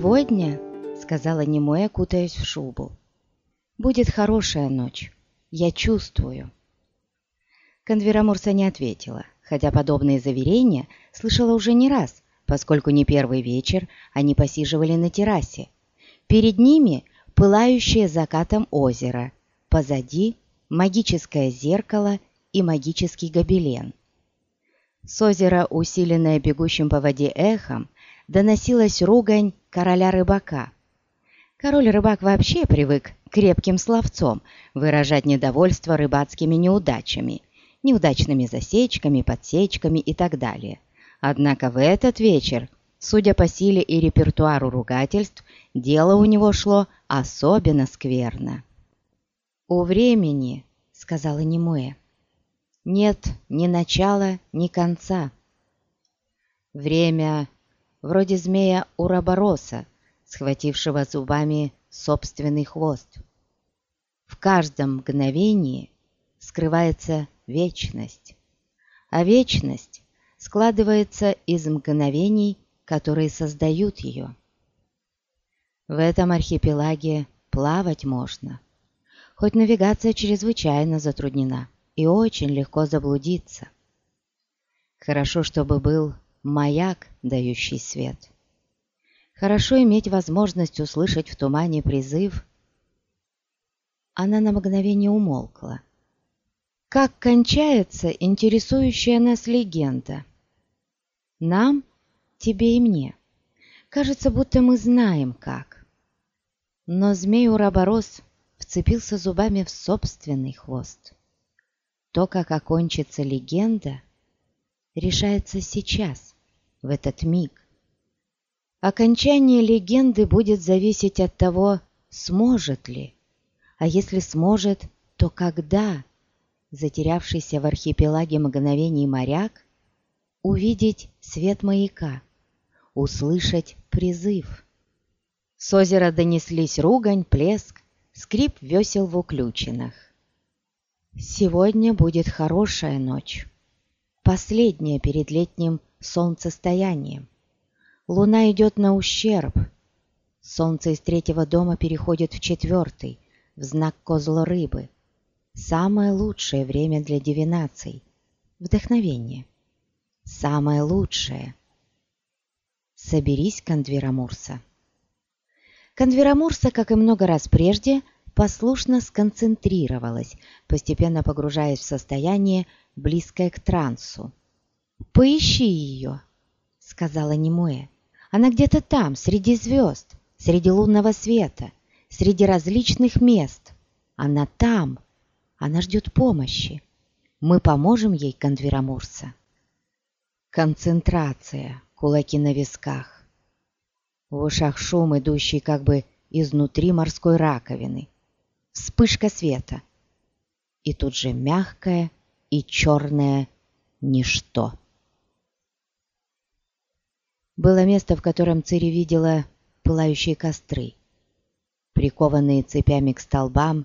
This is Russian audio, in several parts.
«Сегодня, — сказала Немуэ, кутаясь в шубу, — будет хорошая ночь. Я чувствую». Конверамурса не ответила, хотя подобные заверения слышала уже не раз, поскольку не первый вечер они посиживали на террасе. Перед ними пылающее закатом озеро, позади магическое зеркало и магический гобелен. С озера, усиленное бегущим по воде эхом, доносилась ругань короля-рыбака. Король-рыбак вообще привык крепким словцом выражать недовольство рыбацкими неудачами, неудачными засечками, подсечками и так далее. Однако в этот вечер, судя по силе и репертуару ругательств, дело у него шло особенно скверно. «У времени», — сказала Немуэ, — «нет ни начала, ни конца. Время вроде змея Урабороса, схватившего зубами собственный хвост. В каждом мгновении скрывается вечность, а вечность складывается из мгновений, которые создают ее. В этом архипелаге плавать можно, хоть навигация чрезвычайно затруднена и очень легко заблудиться. Хорошо, чтобы был маяк, дающий свет. Хорошо иметь возможность услышать в тумане призыв. Она на мгновение умолкла. Как кончается интересующая нас легенда? Нам, тебе и мне. Кажется, будто мы знаем как. Но змей Ураборос вцепился зубами в собственный хвост. То, как окончится легенда, решается сейчас в этот миг. Окончание легенды будет зависеть от того, сможет ли, а если сможет, то когда затерявшийся в архипелаге мгновений моряк увидеть свет маяка, услышать призыв. С озера донеслись ругань, плеск, скрип весел в уключинах. Сегодня будет хорошая ночь, последняя перед летним солнцестоянием. Луна идет на ущерб. Солнце из третьего дома переходит в четвертый, в знак козла рыбы. Самое лучшее время для дивинаций. Вдохновение. Самое лучшее. Соберись, Кондверамурса. Кондверамурса, как и много раз прежде, послушно сконцентрировалась, постепенно погружаясь в состояние, близкое к трансу. «Поищи ее», — сказала Немуэ. «Она где-то там, среди звезд, среди лунного света, среди различных мест. Она там. Она ждет помощи. Мы поможем ей, Кондверамурса». Концентрация, кулаки на висках. В ушах шум, идущий как бы изнутри морской раковины. Вспышка света. И тут же мягкое и черное ничто. Было место, в котором Цири видела пылающие костры. Прикованные цепями к столбам,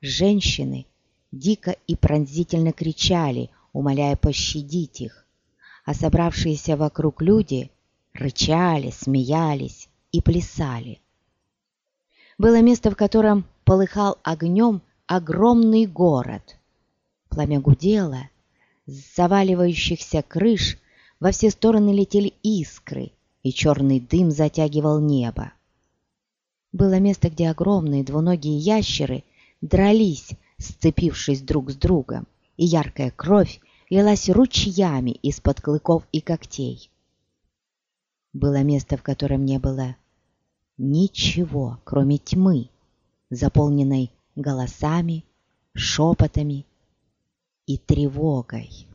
женщины дико и пронзительно кричали, умоляя пощадить их, а собравшиеся вокруг люди рычали, смеялись и плясали. Было место, в котором полыхал огнем огромный город. Пламя гудело, с заваливающихся крыш во все стороны летели искры, и черный дым затягивал небо. Было место, где огромные двуногие ящеры дрались, сцепившись друг с другом, и яркая кровь лилась ручьями из-под клыков и когтей. Было место, в котором не было ничего, кроме тьмы, заполненной голосами, шепотами и тревогой.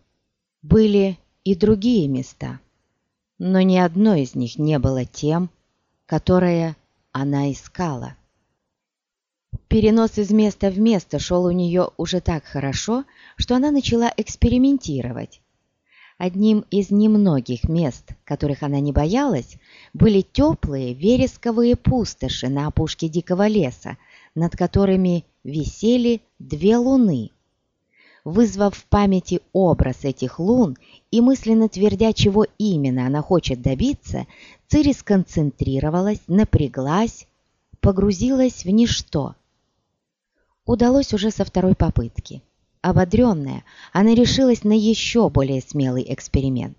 Были и другие места, но ни одно из них не было тем, которое она искала. Перенос из места в место шел у нее уже так хорошо, что она начала экспериментировать. Одним из немногих мест, которых она не боялась, были теплые вересковые пустоши на опушке дикого леса, над которыми висели две луны. Вызвав в памяти образ этих лун и мысленно твердя, чего именно она хочет добиться, Цири сконцентрировалась, напряглась, погрузилась в ничто. Удалось уже со второй попытки. Ободренная, она решилась на еще более смелый эксперимент.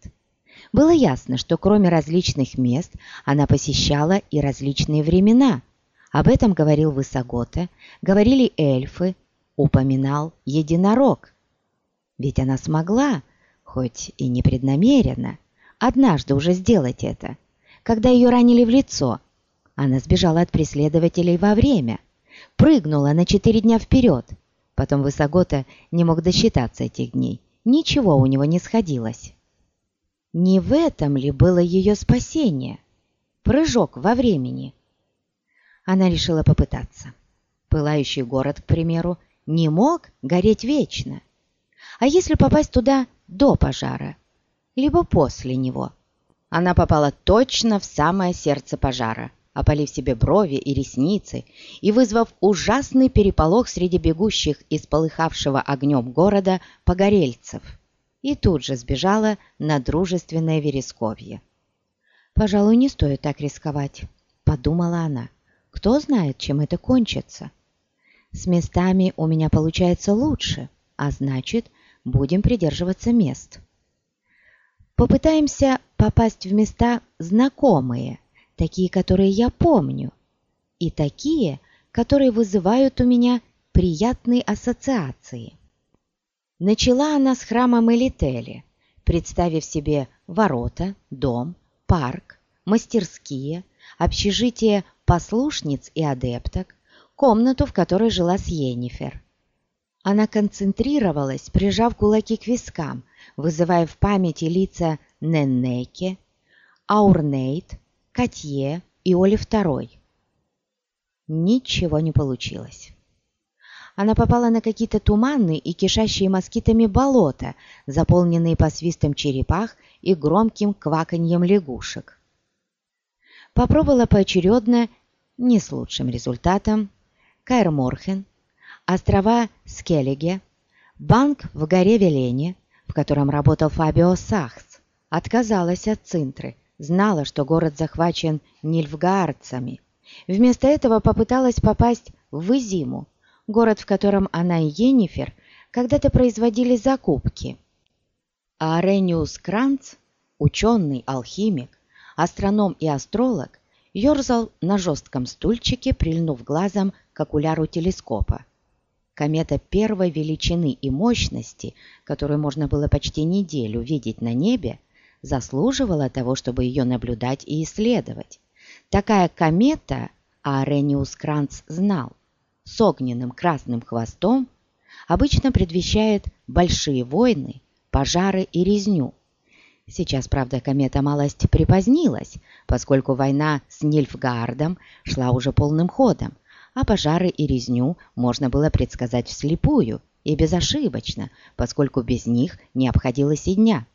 Было ясно, что кроме различных мест она посещала и различные времена. Об этом говорил Высогота, говорили эльфы, упоминал единорог. Ведь она смогла, хоть и непреднамеренно, однажды уже сделать это, когда ее ранили в лицо – она сбежала от преследователей во время, прыгнула на четыре дня вперед. Потом Высогота не мог досчитаться этих дней. Ничего у него не сходилось. Не в этом ли было ее спасение? Прыжок во времени. Она решила попытаться. Пылающий город, к примеру, не мог гореть вечно. А если попасть туда до пожара, либо после него? Она попала точно в самое сердце пожара опалив себе брови и ресницы и вызвав ужасный переполох среди бегущих из полыхавшего огнем города погорельцев, и тут же сбежала на дружественное Вересковье. «Пожалуй, не стоит так рисковать», — подумала она. «Кто знает, чем это кончится? С местами у меня получается лучше, а значит, будем придерживаться мест». Попытаемся попасть в места знакомые — такие, которые я помню, и такие, которые вызывают у меня приятные ассоциации. Начала она с храма Мелители, представив себе ворота, дом, парк, мастерские, общежитие послушниц и адепток, комнату, в которой жила Сьеннифер. Она концентрировалась, прижав кулаки к вискам, вызывая в памяти лица Неннеке, Аурнейт, Катье и Оле II. Ничего не получилось. Она попала на какие-то туманные и кишащие москитами болота, заполненные посвистом черепах и громким кваканьем лягушек. Попробовала поочередно, не с лучшим результатом, Каэр-Морхен, острова Скеллиге, банк в горе Велене, в котором работал Фабио Сахс, отказалась от Цинтры – знала, что город захвачен нильфгаарцами. Вместо этого попыталась попасть в Изиму, город, в котором она и Енифер когда-то производили закупки. А Арениус Кранц, ученый, алхимик, астроном и астролог, ерзал на жестком стульчике, прильнув глазом к окуляру телескопа. Комета первой величины и мощности, которую можно было почти неделю видеть на небе, заслуживала того, чтобы ее наблюдать и исследовать. Такая комета, а Рениус Кранц знал, с огненным красным хвостом обычно предвещает большие войны, пожары и резню. Сейчас, правда, комета малость припозднилась, поскольку война с Нильфгаардом шла уже полным ходом, а пожары и резню можно было предсказать вслепую и безошибочно, поскольку без них не обходилось и дня.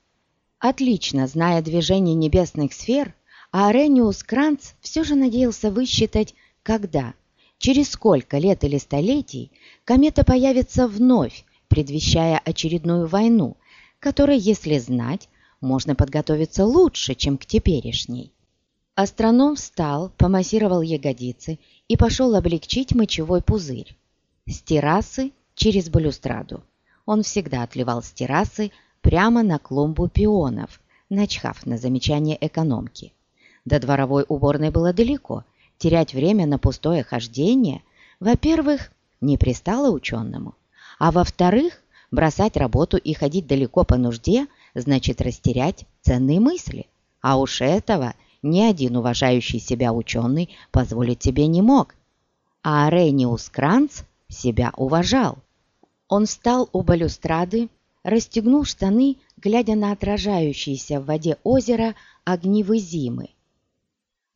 Отлично зная движение небесных сфер, Арениус Кранц все же надеялся высчитать, когда, через сколько лет или столетий комета появится вновь, предвещая очередную войну, которой, если знать, можно подготовиться лучше, чем к теперешней. Астроном встал, помассировал ягодицы и пошел облегчить мочевой пузырь. С террасы через балюстраду. Он всегда отливал с террасы прямо на клумбу пионов, начхав на замечание экономки. До дворовой уборной было далеко. Терять время на пустое хождение, во-первых, не пристало ученому, а во-вторых, бросать работу и ходить далеко по нужде значит растерять ценные мысли. А уж этого ни один уважающий себя ученый позволить себе не мог. А Арениус Кранц себя уважал. Он встал у балюстрады расстегнул штаны, глядя на отражающиеся в воде озера огнивы зимы.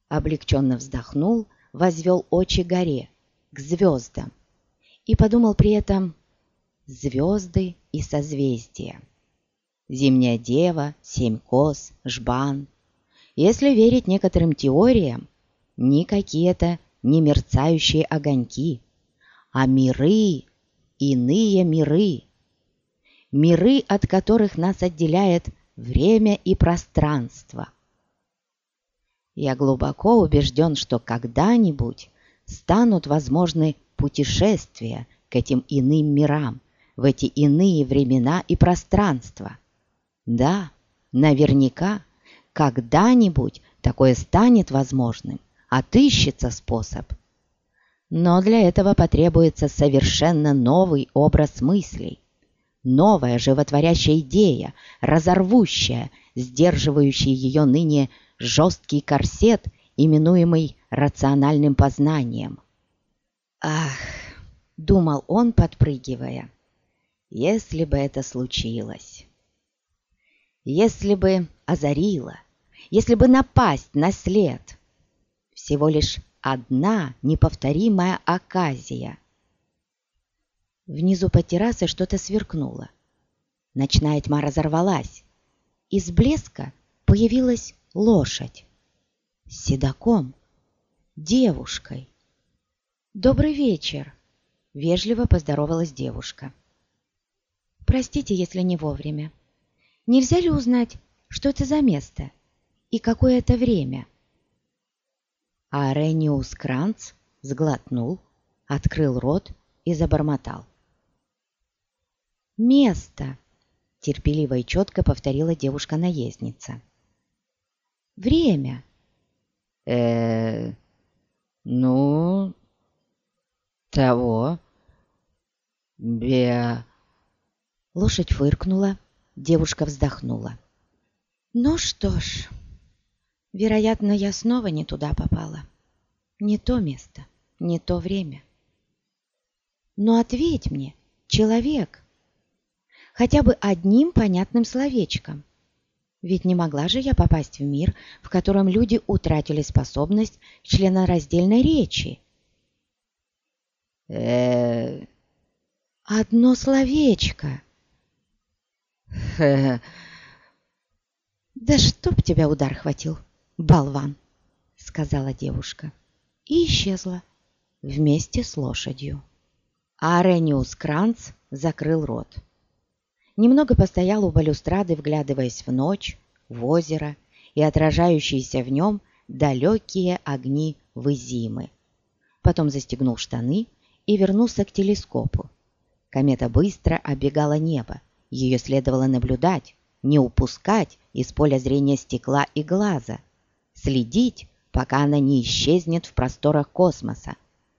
Облегченно вздохнул, возвел очи горе, к звездам, и подумал при этом «звезды и созвездия». Зимняя дева, семь кос, жбан. Если верить некоторым теориям, не какие-то не мерцающие огоньки, а миры, иные миры, миры, от которых нас отделяет время и пространство. Я глубоко убежден, что когда-нибудь станут возможны путешествия к этим иным мирам, в эти иные времена и пространства. Да, наверняка, когда-нибудь такое станет возможным, отыщется способ. Но для этого потребуется совершенно новый образ мыслей, новая животворящая идея, разорвущая, сдерживающая ее ныне жесткий корсет, именуемый рациональным познанием. «Ах!» — думал он, подпрыгивая. «Если бы это случилось! Если бы озарило! Если бы напасть на след! Всего лишь одна неповторимая оказия!» Внизу под террасой что-то сверкнуло. Ночная тьма разорвалась. Из блеска появилась лошадь. С седаком, девушкой. «Добрый вечер!» — вежливо поздоровалась девушка. «Простите, если не вовремя. Нельзя ли узнать, что это за место и какое это время?» А Рениус Кранц сглотнул, открыл рот и забормотал. «Место!» — терпеливо и четко повторила девушка-наездница. «Время!» э ну, того, бе...» Лошадь фыркнула, девушка вздохнула. «Ну что ж, вероятно, я снова не туда попала. Не то место, не то время. Но ответь мне, человек!» хотя бы одним понятным словечком. Ведь не могла же я попасть в мир, в котором люди утратили способность членораздельной речи. э Одно словечко. Хе-хе. Да чтоб тебя удар хватил, болван, сказала девушка. И исчезла вместе с лошадью. А Арениус Кранц закрыл рот. Немного постоял у балюстрады, вглядываясь в ночь, в озеро и отражающиеся в нем далекие огни Вызимы. Потом застегнул штаны и вернулся к телескопу. Комета быстро оббегала небо. Ее следовало наблюдать, не упускать из поля зрения стекла и глаза, следить, пока она не исчезнет в просторах космоса.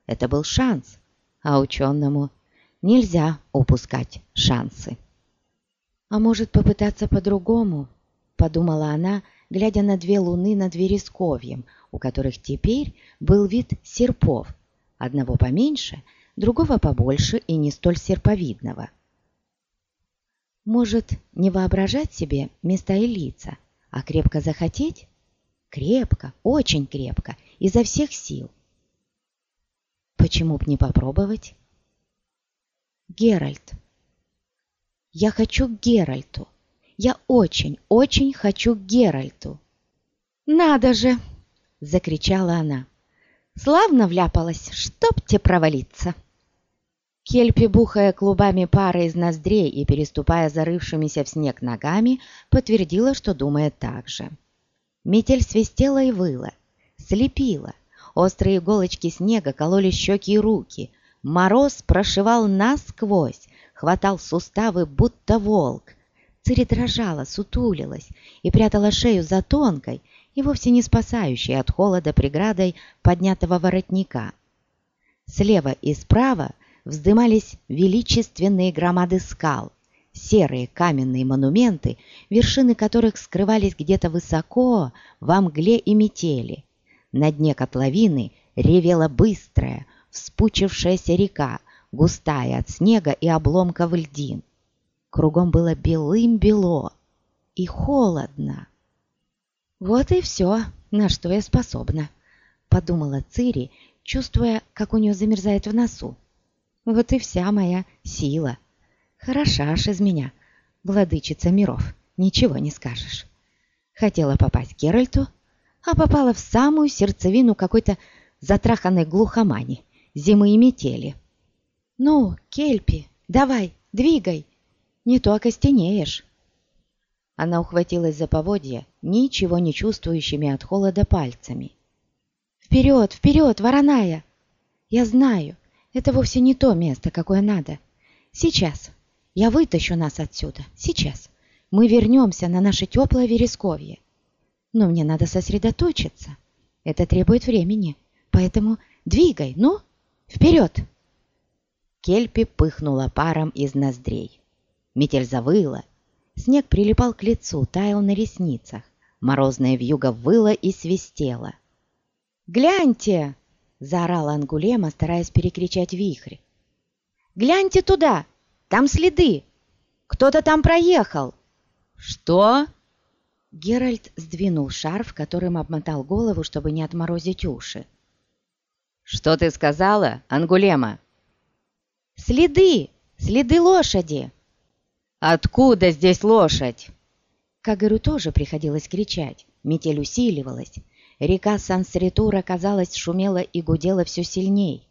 Это был шанс, а ученому нельзя упускать шансы. «А может, попытаться по-другому?» — подумала она, глядя на две луны над Вересковьем, у которых теперь был вид серпов, одного поменьше, другого побольше и не столь серповидного. Может, не воображать себе места и лица, а крепко захотеть? Крепко, очень крепко, изо всех сил. Почему б не попробовать? Геральт я хочу к Геральту. Я очень, очень хочу к Геральту. «Надо же!» — закричала она. «Славно вляпалась, чтоб те провалиться!» Кельпи, бухая клубами пары из ноздрей и переступая зарывшимися в снег ногами, подтвердила, что думает так же. Метель свистела и выла, слепила. Острые иголочки снега кололи щеки и руки. Мороз прошивал насквозь, хватал суставы, будто волк. Цири дрожала, сутулилась и прятала шею за тонкой и вовсе не спасающей от холода преградой поднятого воротника. Слева и справа вздымались величественные громады скал, серые каменные монументы, вершины которых скрывались где-то высоко, во мгле и метели. На дне котловины ревела быстрая, вспучившаяся река, густая от снега и обломков льдин. Кругом было белым-бело и холодно. «Вот и все, на что я способна», — подумала Цири, чувствуя, как у нее замерзает в носу. «Вот и вся моя сила. Хороша ж из меня, владычица миров, ничего не скажешь. Хотела попасть к Геральту, а попала в самую сердцевину какой-то затраханной глухомани, зимы и метели». «Ну, Кельпи, давай, двигай! Не то окостенеешь». Она ухватилась за поводья, ничего не чувствующими от холода пальцами. «Вперед, вперед, вороная! Я знаю, это вовсе не то место, какое надо. Сейчас. Я вытащу нас отсюда. Сейчас. Мы вернемся на наше теплое вересковье. Но мне надо сосредоточиться. Это требует времени. Поэтому двигай, ну, вперед!» Кельпи пыхнула паром из ноздрей. Метель завыла. Снег прилипал к лицу, таял на ресницах. Морозная вьюга выла и свистела. «Гляньте!» — заорала Ангулема, стараясь перекричать вихрь. «Гляньте туда! Там следы! Кто-то там проехал!» «Что?» Геральт сдвинул шарф, которым обмотал голову, чтобы не отморозить уши. «Что ты сказала, Ангулема?» «Следы! Следы лошади!» «Откуда здесь лошадь?» Кагыру тоже приходилось кричать. Метель усиливалась. Река Сан-Сритура, казалось, шумела и гудела все сильней.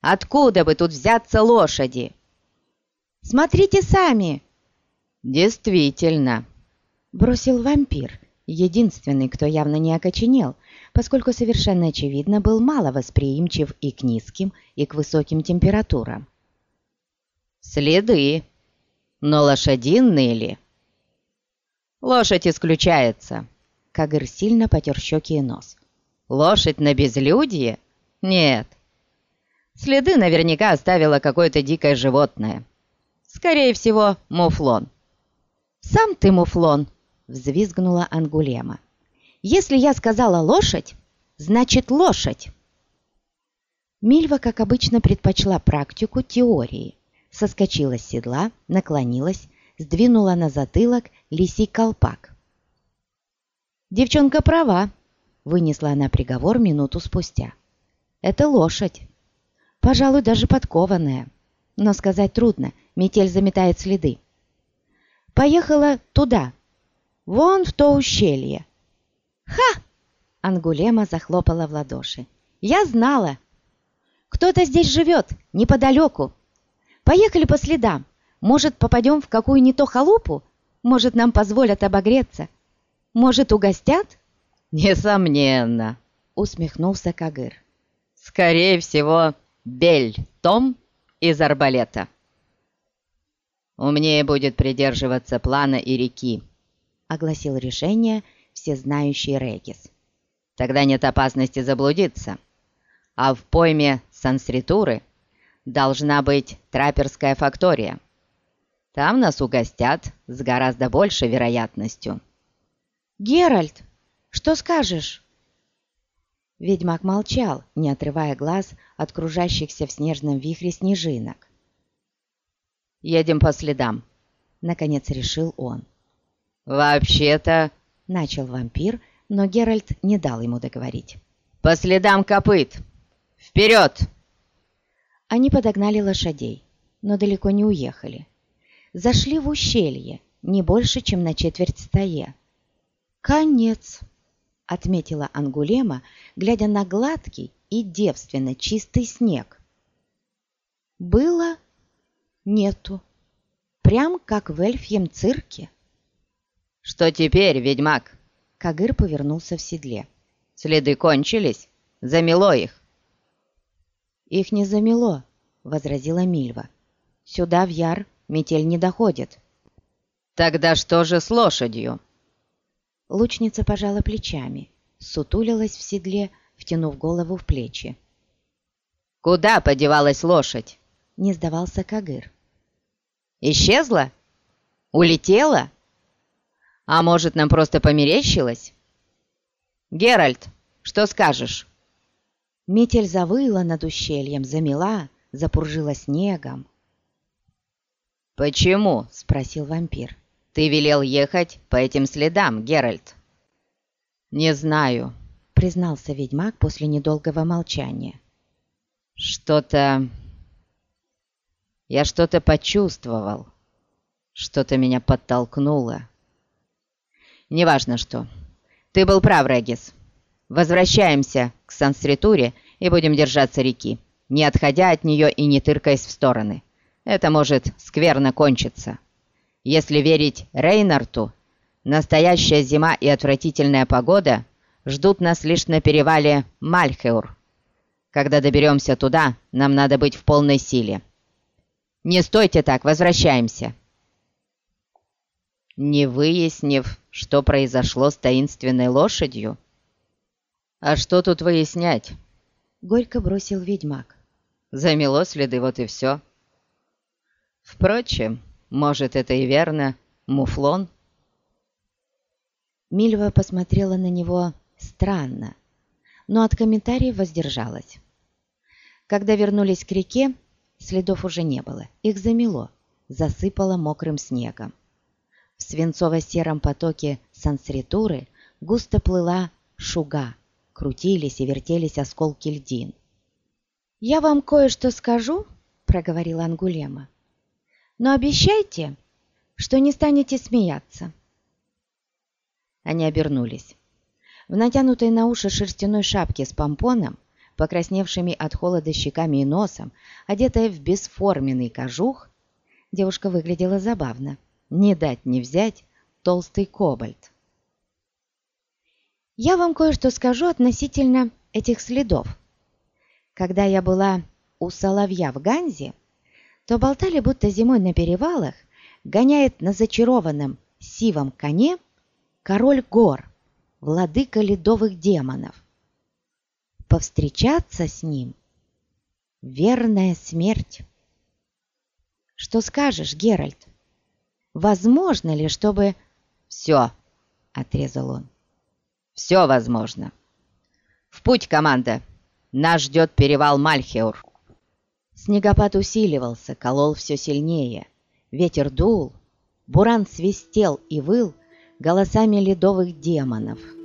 «Откуда бы тут взяться лошади?» «Смотрите сами!» «Действительно!» Бросил вампир, единственный, кто явно не окоченел, поскольку совершенно очевидно был мало восприимчив и к низким, и к высоким температурам. «Следы!» Но лошадиные ли? Лошадь исключается. Кагыр сильно потер щеки и нос. Лошадь на безлюдье? Нет. Следы наверняка оставило какое-то дикое животное. Скорее всего, муфлон. «Сам ты муфлон!» — взвизгнула Ангулема. «Если я сказала лошадь, значит лошадь!» Мильва, как обычно, предпочла практику теории соскочила с седла, наклонилась, сдвинула на затылок лисий колпак. «Девчонка права», — вынесла она приговор минуту спустя. «Это лошадь. Пожалуй, даже подкованная. Но сказать трудно, метель заметает следы. Поехала туда, вон в то ущелье». «Ха!» — Ангулема захлопала в ладоши. «Я знала! Кто-то здесь живет, неподалеку, Поехали по следам. Может, попадем в какую не то халупу? Может, нам позволят обогреться? Может, угостят?» «Несомненно», — усмехнулся Кагыр. «Скорее всего, Бель Том из арбалета». «Умнее будет придерживаться плана и реки», — огласил решение всезнающий Регис. «Тогда нет опасности заблудиться. А в пойме Сансритуры должна быть траперская фактория. Там нас угостят с гораздо большей вероятностью. «Геральт, что скажешь?» Ведьмак молчал, не отрывая глаз от кружащихся в снежном вихре снежинок. «Едем по следам», — наконец решил он. «Вообще-то...» — начал вампир, но Геральт не дал ему договорить. «По следам копыт! Вперед!» Они подогнали лошадей, но далеко не уехали. Зашли в ущелье, не больше, чем на четверть стае. «Конец!» — отметила Ангулема, глядя на гладкий и девственно чистый снег. «Было? Нету. Прям как в эльфьем цирке». «Что теперь, ведьмак?» Кагыр повернулся в седле. «Следы кончились? Замело их?» «Их не замело», — возразила Мильва. «Сюда, в Яр, метель не доходит». «Тогда что же с лошадью?» Лучница пожала плечами, сутулилась в седле, втянув голову в плечи. «Куда подевалась лошадь?» — не сдавался Кагыр. «Исчезла? Улетела? А может, нам просто померещилось? Геральт, что скажешь?» Метель завыла над ущельем, замела, запуржила снегом. «Почему?» — спросил вампир. «Ты велел ехать по этим следам, Геральт?» «Не знаю», — признался ведьмак после недолгого молчания. «Что-то... Я что-то почувствовал. Что-то меня подтолкнуло. Неважно что. Ты был прав, Регис. Возвращаемся к Сансритуре и будем держаться реки, не отходя от нее и не тыркаясь в стороны. Это может скверно кончиться. Если верить Рейнарту, настоящая зима и отвратительная погода ждут нас лишь на перевале Мальхеур. Когда доберемся туда, нам надо быть в полной силе. Не стойте так, возвращаемся!» Не выяснив, что произошло с таинственной лошадью? «А что тут выяснять?» — горько бросил ведьмак. «Замело следы, вот и все. Впрочем, может, это и верно, муфлон?» Мильва посмотрела на него странно, но от комментариев воздержалась. Когда вернулись к реке, Следов уже не было, их замело, засыпало мокрым снегом. В свинцово-сером потоке сансритуры густо плыла шуга, крутились и вертелись осколки льдин. «Я вам кое-что скажу», — проговорила Ангулема, «но обещайте, что не станете смеяться». Они обернулись. В натянутой на уши шерстяной шапке с помпоном покрасневшими от холода щеками и носом, одетая в бесформенный кожух, девушка выглядела забавно. Не дать не взять толстый кобальт. «Я вам кое-что скажу относительно этих следов. Когда я была у Соловья в Ганзе, то болтали, будто зимой на перевалах гоняет на зачарованном сивом коне король гор, владыка ледовых демонов повстречаться с ним — верная смерть. Что скажешь, Геральт? Возможно ли, чтобы... Все, — отрезал он. Все возможно. В путь, команда! Нас ждет перевал Мальхеур. Снегопад усиливался, колол все сильнее. Ветер дул, буран свистел и выл голосами ледовых демонов —